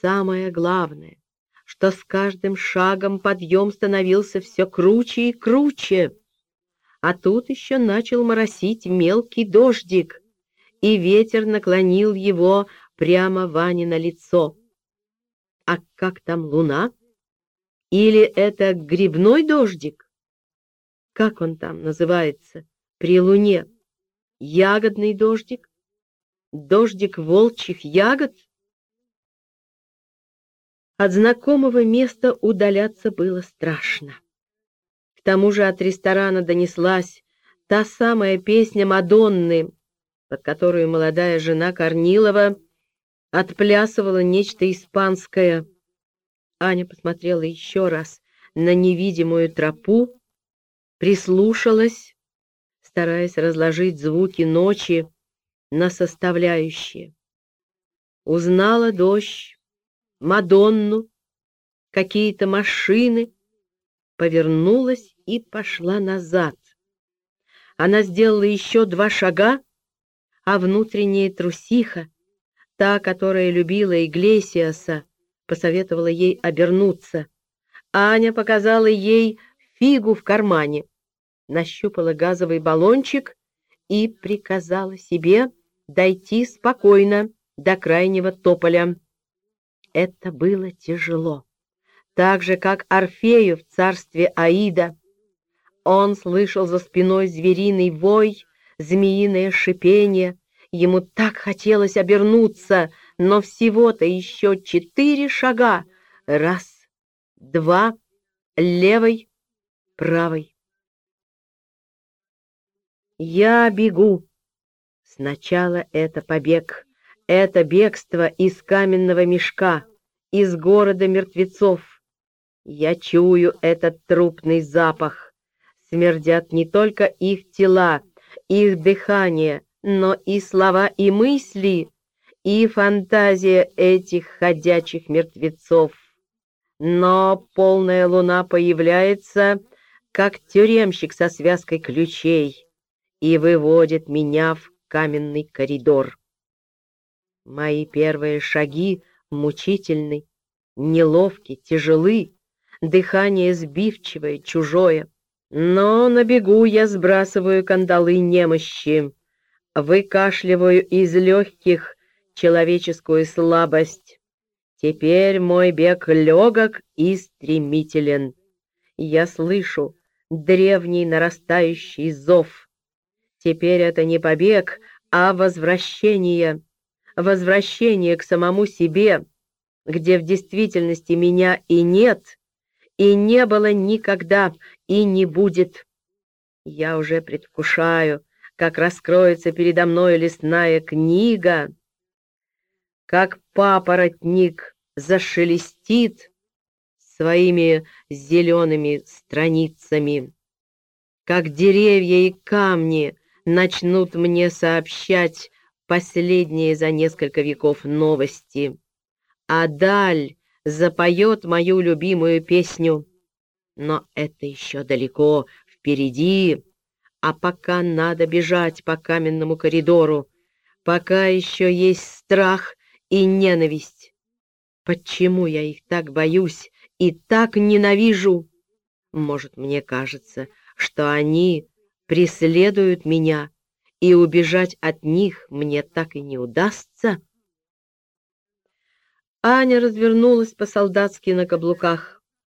самое главное, что с каждым шагом подъем становился все круче и круче. А тут еще начал моросить мелкий дождик, и ветер наклонил его прямо Ване на лицо. А как там луна? Или это грибной дождик? Как он там называется при луне? Ягодный дождик? Дождик волчьих ягод? От знакомого места удаляться было страшно. К тому же от ресторана донеслась та самая песня Мадонны, под которую молодая жена Корнилова отплясывала нечто испанское. Аня посмотрела еще раз на невидимую тропу, прислушалась, стараясь разложить звуки ночи на составляющие. Узнала дождь, Мадонну, какие-то машины, повернулась и пошла назад. Она сделала еще два шага, а внутренняя трусиха, та, которая любила Иглесиаса, посоветовала ей обернуться. Аня показала ей фигу в кармане, нащупала газовый баллончик и приказала себе дойти спокойно до крайнего тополя. Это было тяжело, так же, как Орфею в царстве Аида. Он слышал за спиной звериный вой, змеиное шипение. Ему так хотелось обернуться, но всего-то еще четыре шага. Раз, два, левой, правой. Я бегу. Сначала это побег, это бегство из каменного мешка, из города мертвецов. Я чую этот трупный запах. Смердят не только их тела, их дыхание, но и слова и мысли, и фантазия этих ходячих мертвецов. Но полная луна появляется, как тюремщик со связкой ключей, и выводит меня в каменный коридор. Мои первые шаги мучительны, неловки, тяжелы, дыхание сбивчивое, чужое. Но на бегу я сбрасываю кандалы немощи, выкашливаю из легких человеческую слабость. Теперь мой бег легок и стремителен. Я слышу древний нарастающий зов. Теперь это не побег, а возвращение. Возвращение к самому себе, где в действительности меня и нет, и не было никогда, и не будет. Я уже предвкушаю, как раскроется передо мной лесная книга, как папоротник зашелестит своими зелеными страницами, как деревья и камни начнут мне сообщать последние за несколько веков новости, а даль запоет мою любимую песню. Но это еще далеко впереди, а пока надо бежать по каменному коридору, пока еще есть страх и ненависть. Почему я их так боюсь и так ненавижу? Может, мне кажется, что они преследуют меня, и убежать от них мне так и не удастся? Аня развернулась по-солдатски на каблуках.